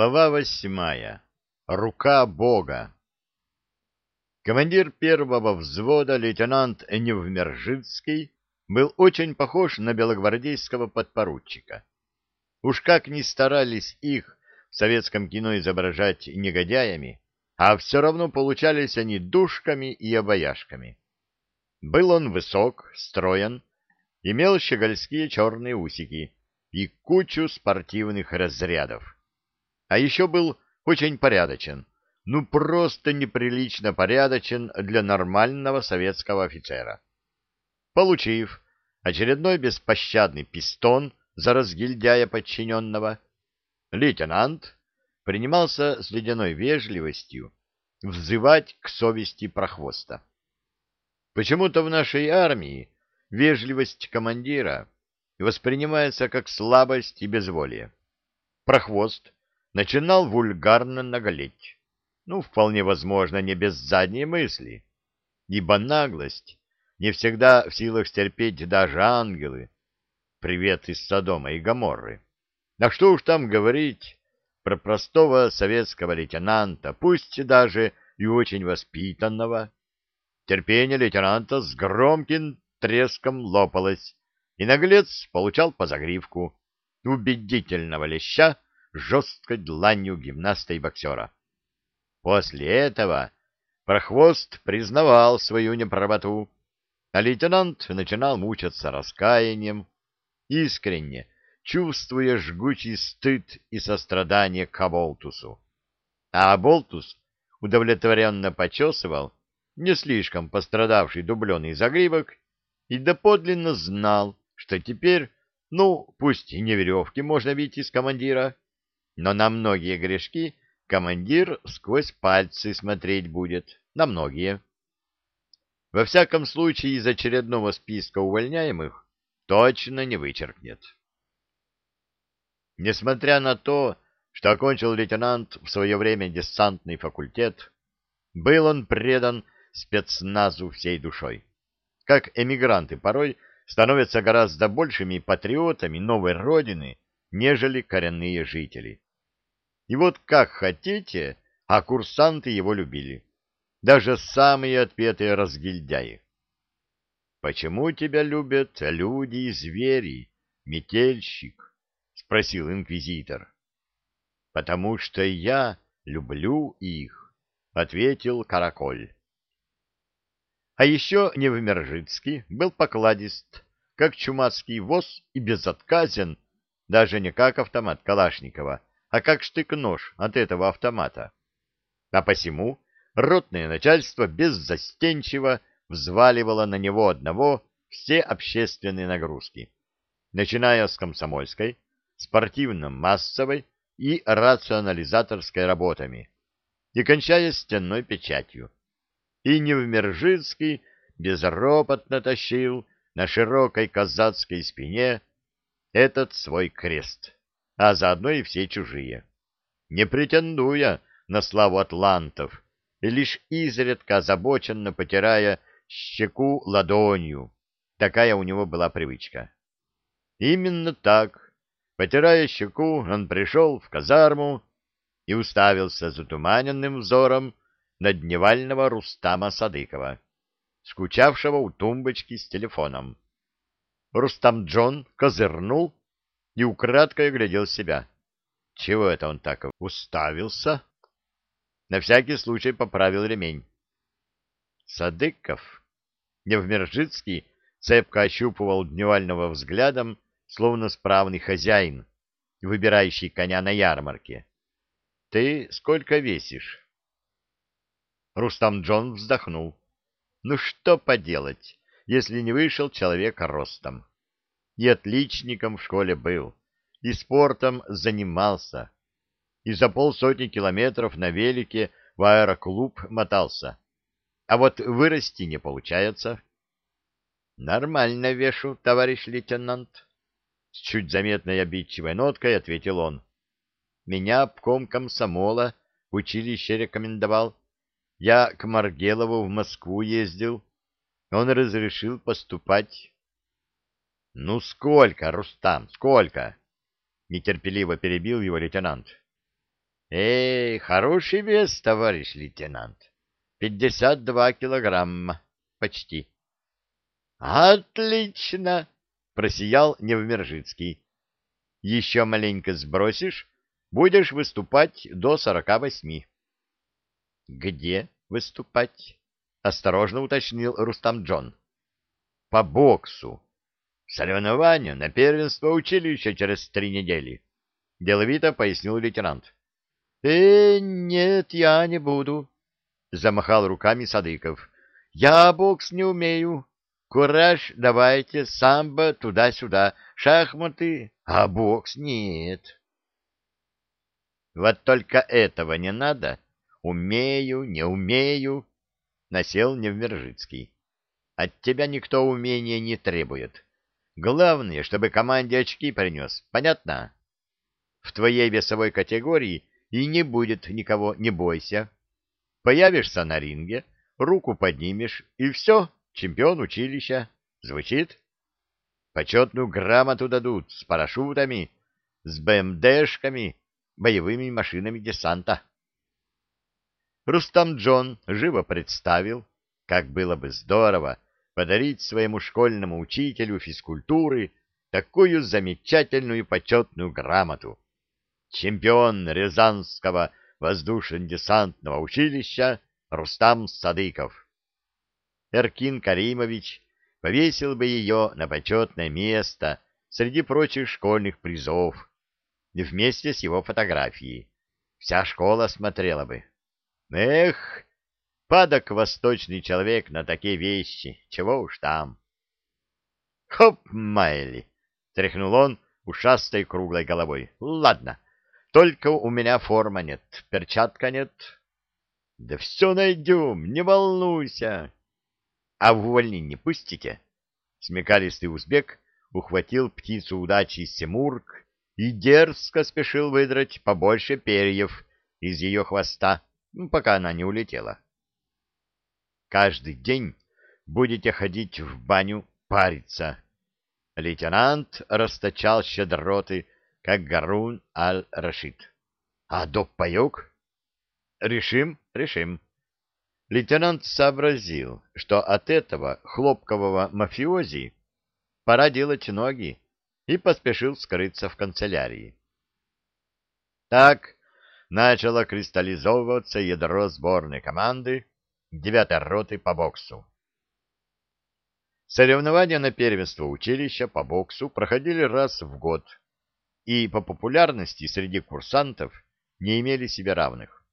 Глава восьмая. Рука Бога. Командир первого взвода, лейтенант Невмержицкий, был очень похож на белогвардейского подпоручика. Уж как ни старались их в советском кино изображать негодяями, а все равно получались они душками и обаяшками. Был он высок, строен, имел щегольские черные усики и кучу спортивных разрядов. А еще был очень порядочен, ну просто неприлично порядочен для нормального советского офицера. Получив очередной беспощадный пистон за разгильдяя подчиненного, лейтенант принимался с ледяной вежливостью взывать к совести прохвоста. Почему-то в нашей армии вежливость командира воспринимается как слабость и безволие. Прохвост начинал вульгарно наголеть. Ну, вполне возможно, не без задней мысли, ибо наглость не всегда в силах стерпеть даже ангелы. Привет из Содома и Гоморры. А что уж там говорить про простого советского лейтенанта, пусть даже и очень воспитанного. Терпение лейтенанта с громким треском лопалось, и наглец получал по загривку убедительного леща жесткой дланью гимнаста и боксера. После этого прохвост признавал свою неправоту, а лейтенант начинал мучаться раскаянием, искренне чувствуя жгучий стыд и сострадание к Аболтусу. А Аболтус удовлетворенно почесывал не слишком пострадавший дубленый загривок и доподлинно знал, что теперь, ну, пусть и не веревки можно бить из командира, но на многие грешки командир сквозь пальцы смотреть будет, на многие. Во всяком случае, из очередного списка увольняемых точно не вычеркнет. Несмотря на то, что окончил лейтенант в свое время десантный факультет, был он предан спецназу всей душой. Как эмигранты порой становятся гораздо большими патриотами новой родины, нежели коренные жители. И вот как хотите, а курсанты его любили. Даже самые отпетые разгильдяи. «Почему тебя любят люди и звери, метельщик?» — спросил инквизитор. «Потому что я люблю их», — ответил Караколь. А еще Невмержицкий был покладист, как чумацкий воз и безотказен, даже не как автомат Калашникова, а как штык-нож от этого автомата. А посему ротное начальство беззастенчиво взваливало на него одного все общественные нагрузки, начиная с комсомольской, спортивно-массовой и рационализаторской работами, и кончая стенной печатью. И Невмержицкий безропотно тащил на широкой казацкой спине этот свой крест а заодно и все чужие, не претендуя на славу атлантов и лишь изредка озабоченно потирая щеку ладонью. Такая у него была привычка. Именно так, потирая щеку, он пришел в казарму и уставился затуманенным взором на дневального Рустама Садыкова, скучавшего у тумбочки с телефоном. Рустам Джон козырнул и украдкой оглядел себя. Чего это он так уставился? На всякий случай поправил ремень. Садыков. Невмержицкий цепко ощупывал дневального взглядом, словно справный хозяин, выбирающий коня на ярмарке. — Ты сколько весишь? Рустам Джон вздохнул. — Ну что поделать, если не вышел человек ростом? и отличником в школе был, и спортом занимался, и за полсотни километров на велике в аэроклуб мотался. А вот вырасти не получается. — Нормально вешу, товарищ лейтенант. С чуть заметной обидчивой ноткой ответил он. — Меня обком комсомола училище рекомендовал. Я к Маргелову в Москву ездил. Он разрешил поступать. — Ну сколько, Рустам, сколько? — нетерпеливо перебил его лейтенант. Эй, хороший вес, товарищ лейтенант. Пятьдесят два килограмма. Почти. Отлично, просиял Невмержицкий. Еще маленько сбросишь, будешь выступать до сорока восьми. Где выступать? Осторожно уточнил Рустам Джон. По боксу. Соревнования на первенство училища через три недели. Деловито пояснил лейтенант. — Э, нет, я не буду, — замахал руками Садыков. — Я бокс не умею. Кураж давайте, самбо туда-сюда, шахматы, а бокс нет. Вот только этого не надо. Умею, не умею, — насел Невмержицкий. От тебя никто умения не требует. Главное, чтобы команде очки принес, понятно? В твоей весовой категории и не будет никого, не бойся. Появишься на ринге, руку поднимешь, и все, чемпион училища. Звучит? Почетную грамоту дадут с парашютами, с БМДшками, боевыми машинами десанта. Рустам Джон живо представил, как было бы здорово подарить своему школьному учителю физкультуры такую замечательную почетную грамоту чемпион Рязанского воздушно-десантного училища Рустам Садыков. Эркин Каримович повесил бы ее на почетное место среди прочих школьных призов вместе с его фотографией. Вся школа смотрела бы. Эх, падок восточный человек на такие вещи, чего уж там. Хоп, Майли! — тряхнул он ушастой круглой головой. — Ладно, — только у меня форма нет, перчатка нет. Да все найдем, не волнуйся. А в увольнение пустите? Смекалистый узбек ухватил птицу удачи Семурк и дерзко спешил выдрать побольше перьев из ее хвоста, пока она не улетела. Каждый день будете ходить в баню париться. Лейтенант расточал щедроты, как Гарун аль-Рашид. А доп-паек? Решим, решим. Лейтенант сообразил, что от этого хлопкового мафиози пора делать ноги, и поспешил скрыться в канцелярии. Так начало кристаллизовываться ядро сборной команды девятой роты по боксу. Соревнования на первенство училища по боксу проходили раз в год и по популярности среди курсантов не имели себе равных.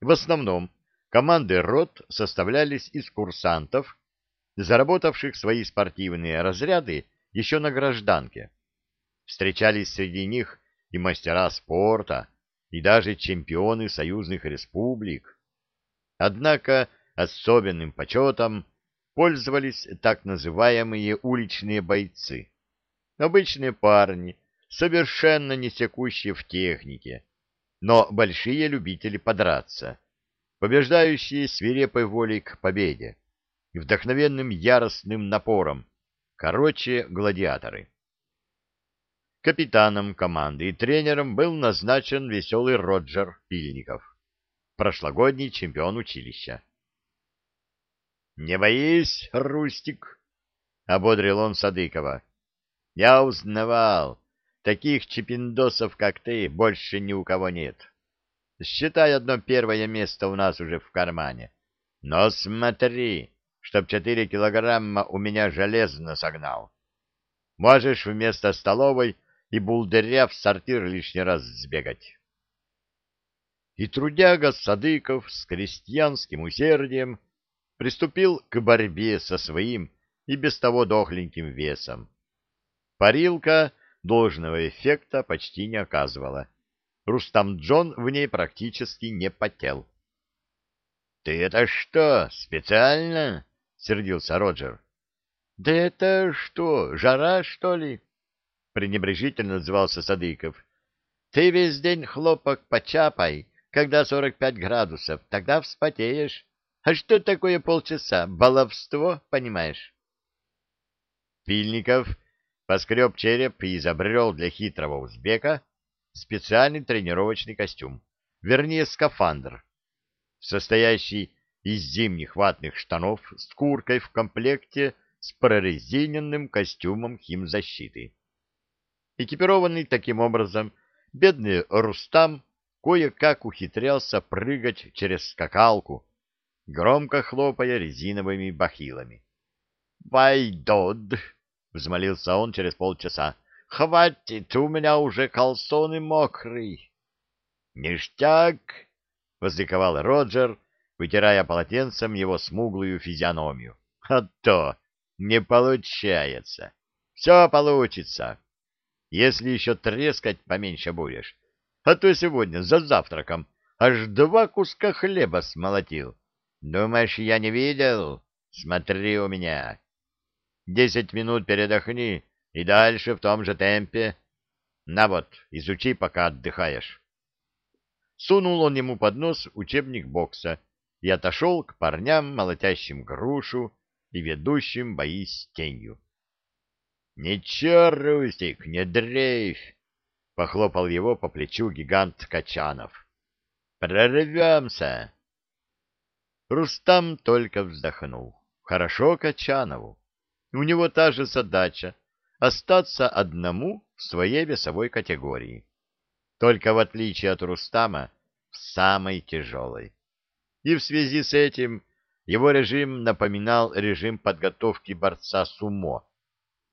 В основном команды рот составлялись из курсантов, заработавших свои спортивные разряды еще на гражданке. Встречались среди них и мастера спорта, и даже чемпионы союзных республик. Однако особенным почетом пользовались так называемые уличные бойцы. Обычные парни, совершенно не секущие в технике, но большие любители подраться, побеждающие свирепой волей к победе, вдохновенным яростным напором, короче, гладиаторы. Капитаном команды и тренером был назначен веселый Роджер Пильников, прошлогодний чемпион училища. «Не боись, Рустик!» — ободрил он Садыкова. «Я узнавал, Таких чипиндосов, как ты, больше ни у кого нет. Считай, одно первое место у нас уже в кармане. Но смотри, чтоб четыре килограмма у меня железно согнал. Можешь вместо столовой и булдыря в сортир лишний раз сбегать. И трудяга Садыков с крестьянским усердием приступил к борьбе со своим и без того дохленьким весом. Парилка должного эффекта почти не оказывала. Рустам Джон в ней практически не потел. — Ты это что, специально? — сердился Роджер. — Да это что, жара, что ли? — пренебрежительно назывался Садыков. — Ты весь день хлопок почапай, когда сорок пять градусов, тогда вспотеешь. А что такое полчаса? Баловство, понимаешь? Пильников поскреб череп и изобрел для хитрого узбека специальный тренировочный костюм, вернее скафандр, состоящий из зимних ватных штанов с курткой в комплекте с прорезиненным костюмом химзащиты. Экипированный таким образом, бедный Рустам кое-как ухитрялся прыгать через скакалку, громко хлопая резиновыми бахилами. «Вайдод!» — взмолился он через полчаса. «Хватит, у меня уже колсоны мокрый!» «Ништяк!» — возликовал Роджер, вытирая полотенцем его смуглую физиономию. «А то не получается! Все получится, если еще трескать поменьше будешь. А то сегодня за завтраком аж два куска хлеба смолотил. Думаешь, я не видел? Смотри у меня!» Десять минут передохни и дальше в том же темпе. На вот, изучи, пока отдыхаешь. Сунул он ему под нос учебник бокса и отошел к парням, молотящим грушу и ведущим бои с тенью. — Ничего, Рустик, не дрейфь! — похлопал его по плечу гигант Качанов. — Прорвемся! Рустам только вздохнул. Хорошо Качанову. У него та же задача — остаться одному в своей весовой категории. Только в отличие от Рустама, в самой тяжелой. И в связи с этим его режим напоминал режим подготовки борца с умо.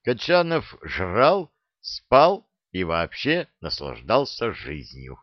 Качанов жрал, спал и вообще наслаждался жизнью.